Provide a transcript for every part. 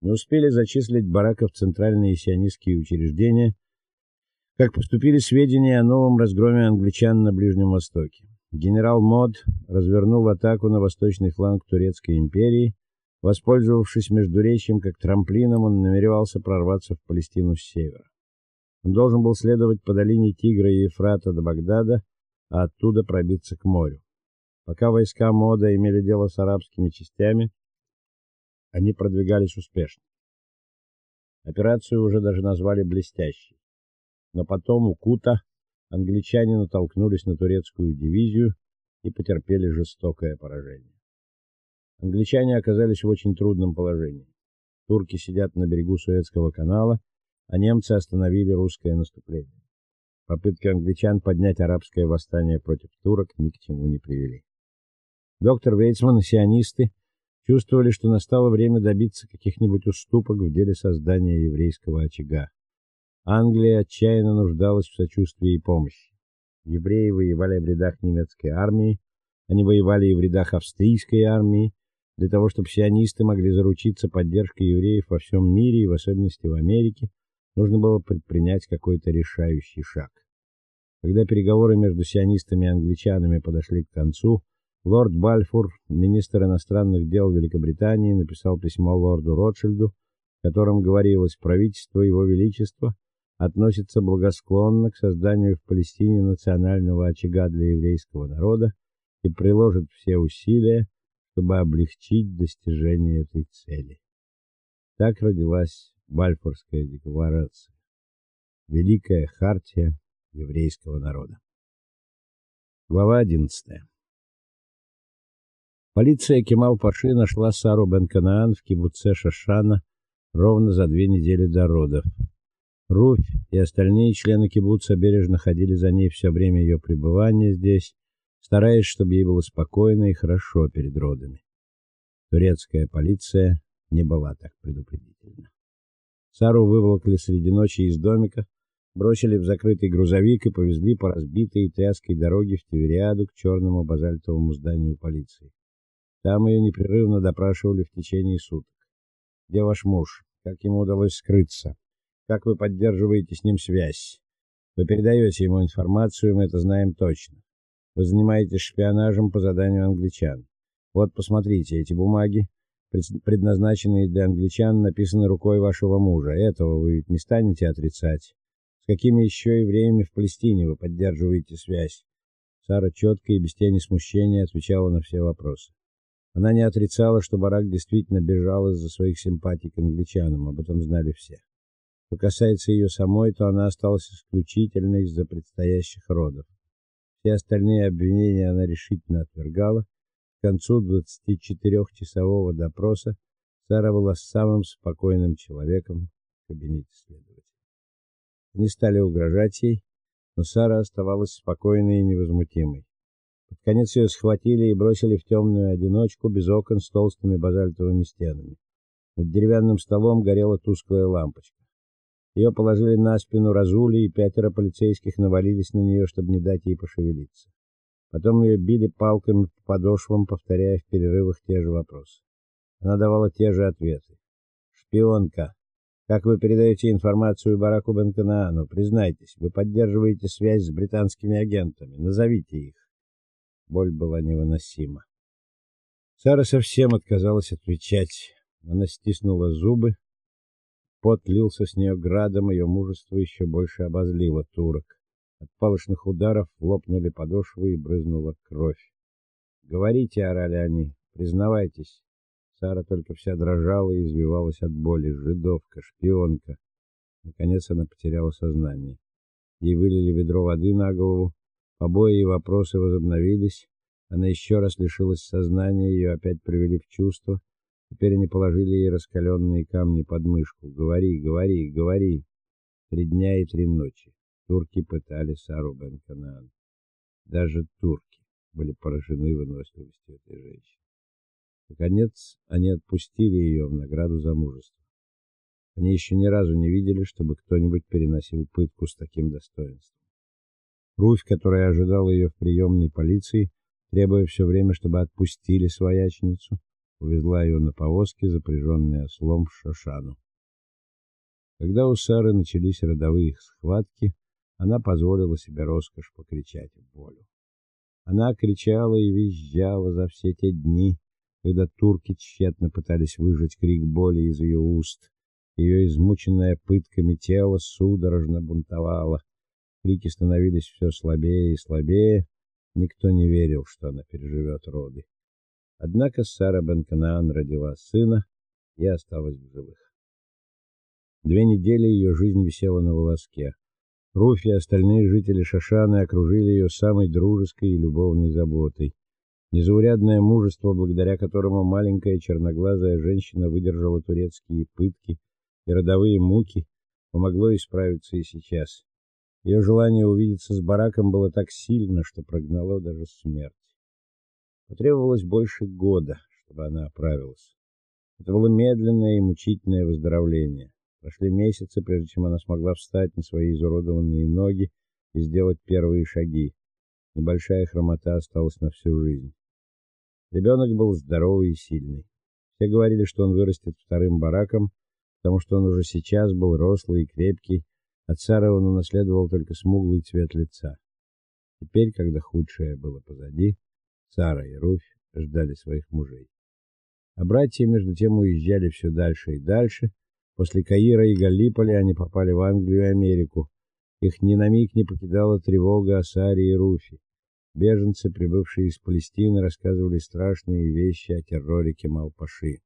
Не успели зачислить бараков в центральные сионистские учреждения, как поступили сведения о новом разгроме англичан на Ближнем Востоке. Генерал Мод развернул атаку на восточный фланг Турецкой империи. Воспользовавшись междуречьем как трамплином, он намеревался прорваться в Палестину с севера. Он должен был следовать по долине Тигра и Ефрата до Багдада, а оттуда пробиться к морю. Пока войска Мода имели дело с арабскими частями, они продвигались успешно. Операцию уже даже назвали блестящей. Но потом у Кута англичане натолкнулись на турецкую дивизию и потерпели жестокое поражение. Англичане оказались в очень трудном положении. Турки сидят на берегу Суэцкого канала, а немцы остановили русское наступление. Попытки англичан поднять арабское восстание против турок ни к чему не привели. Доктор Вейцман и сионисты чувствовали, что настало время добиться каких-нибудь уступок в деле создания еврейского очага. Англия отчаянно нуждалась в сочувствии и помощи. Евреи воевали в рядах немецкой армии, они воевали и в рядах австрийской армии, для того, чтобы сионисты могли заручиться поддержкой евреев во всем мире и в особенности в Америке, нужно было предпринять какой-то решающий шаг. Когда переговоры между сионистами и англичанами подошли к концу, лорд Бальфур, министр иностранных дел Великобритании, написал письмо лорду Ротшильду, в котором говорилось: правительство его величества относится благосклонно к созданию в Палестине национального очага для еврейского народа и приложит все усилия, чтобы облегчить достижение этой цели. Так родилась Бальфурская декларация, великая хартия еврейского народа. Глава 11. Полиция Кемал-Паши нашла Сару Бен-Канаан в кибуце Шашана ровно за две недели до родов. Руфь и остальные члены кибуца бережно ходили за ней все время ее пребывания здесь, стараясь, чтобы ей было спокойно и хорошо перед родами. Турецкая полиция не была так предупредительна. Сару выволокли среди ночи из домика, бросили в закрытый грузовик и повезли по разбитой тряской дороге в Тивериаду к черному базальтовому зданию полиции. Там ее непрерывно допрашивали в течение суток. Где ваш муж? Как ему удалось скрыться? Как вы поддерживаете с ним связь? Вы передаете ему информацию, мы это знаем точно. Вы занимаетесь шпионажем по заданию англичан. Вот посмотрите, эти бумаги, предназначенные для англичан, написаны рукой вашего мужа. Этого вы ведь не станете отрицать. С какими еще евреями в Палестине вы поддерживаете связь? Сара четко и без тени смущения отвечала на все вопросы. Она не отрицала, что Барак действительно бежал из-за своих симпатий к англичанам, об этом знали все. Что касается ее самой, то она осталась исключительно из-за предстоящих родов. Все остальные обвинения она решительно отвергала. К концу 24-часового допроса Сара была самым спокойным человеком в кабинете следователя. Они стали угрожать ей, но Сара оставалась спокойной и невозмутимой. Под конец ее схватили и бросили в темную одиночку без окон с толстыми базальтовыми стенами. Над деревянным столом горела тусклая лампочка. Ее положили на спину Разули, и пятеро полицейских навалились на нее, чтобы не дать ей пошевелиться. Потом ее били палками по подошвам, повторяя в перерывах те же вопросы. Она давала те же ответы. Шпионка. Как вы передаете информацию Бараку Бенканаану? Признайтесь, вы поддерживаете связь с британскими агентами. Назовите их. Боль была невыносима. Сара совсем отказалась отвечать. Она стиснула зубы, Пот лился с нее градом, ее мужество еще больше обозлило турок. От палочных ударов лопнули подошвы и брызнула кровь. "Говорите", орали они. "Признавайтесь". Сара только вся дрожала и извивалась от боли, жидовка, шпионка. Наконец она потеряла сознание. Ей вылили ведро воды на голову. Побои и вопросы возобновились. Она еще раз лишилась сознания, ее опять привели в чувство. Теперь они положили ей раскаленные камни под мышку. Говори, говори, говори. Три дня и три ночи турки пытали Сару Бен-Канаан. Даже турки были поражены выносливостью этой женщины. Наконец, они отпустили ее в награду за мужество. Они еще ни разу не видели, чтобы кто-нибудь переносил пытку с таким достоинством. Руфь, которая ожидала ее в приемной полиции, требуя все время, чтобы отпустили свояченицу, увезла ее на повозке, запряженной ослом в Шошану. Когда у Сары начались родовые схватки, она позволила себе роскошь покричать в волю. Она кричала и визжала за все те дни, когда турки тщетно пытались выжать крик боли из ее уст. Ее измученное пытками тело судорожно бунтовало. Крики становились все слабее и слабее. Никто не верил, что она переживет роды. Однако Сара Бенканаан родила сына и осталась в живых. Две недели ее жизнь висела на волоске. Руфи и остальные жители Шашаны окружили ее самой дружеской и любовной заботой. Незаурядное мужество, благодаря которому маленькая черноглазая женщина выдержала турецкие пытки и родовые муки, помогло исправиться и сейчас. Ее желание увидеться с бараком было так сильно, что прогнало даже смерть. Потребовалось больше года, чтобы она оправилась. Это было медленное и мучительное выздоровление. Прошли месяцы, прежде чем она смогла встать на свои изуродованные ноги и сделать первые шаги. Небольшая хромота осталась на всю жизнь. Ребенок был здоровый и сильный. Все говорили, что он вырастет вторым бараком, потому что он уже сейчас был рослый и крепкий, от Сары он унаследовал только смуглый цвет лица. Теперь, когда худшее было позади, Сара и Руфь ждали своих мужей. А братья между тем уезжали все дальше и дальше, После Каира и Галлиполи они попали в Англию и Америку. Их ни на миг не покидала тревога о Саре и Руфи. Беженцы, прибывшие из Палестины, рассказывали страшные вещи о терроре Кемал-Паши.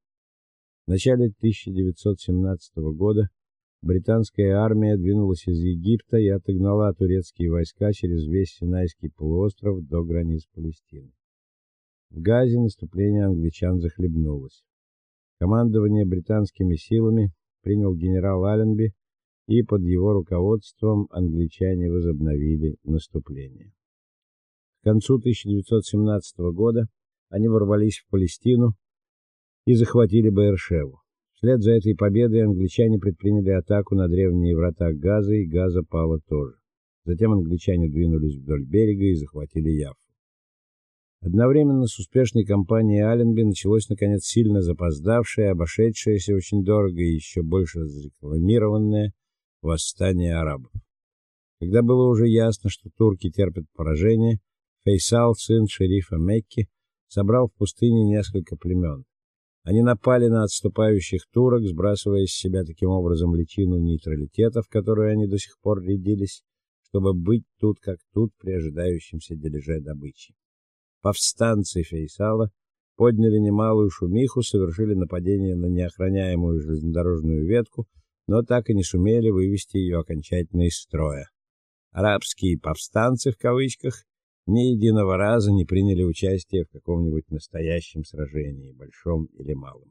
В начале 1917 года британская армия двинулась из Египта и отогнала турецкие войска через весь Синайский полуостров до границ Палестины. В Газе наступление англичан захлебнулось. Командование британскими силами принял генерал Алленби, и под его руководством англичане возобновили наступление. К концу 1917 года они ворвались в Палестину и захватили Беэршеву. Вслед за этой победой англичане предприняли атаку на древние врата Газа, и Газа пала тоже. Затем англичане двинулись вдоль берега и захватили Яффу. Одновременно с успешной кампанией Алленби началось наконец сильно запоздавшее, обошедшееся очень дорого и еще больше разрекламированное восстание арабов. Когда было уже ясно, что турки терпят поражение, Фейсал, сын шерифа Мекки, собрал в пустыне несколько племен. Они напали на отступающих турок, сбрасывая с себя таким образом личину нейтралитета, в которую они до сих пор рядились, чтобы быть тут как тут при ожидающемся дележе добычи. Повстанцы Фейсала подняли немалую шумиху, совершили нападение на неохраняемую железнодорожную ветку, но так и не сумели вывести ее окончательно из строя. Арабские повстанцы в кавычках ни единого раза не приняли участие в каком-нибудь настоящем сражении, большом или малом.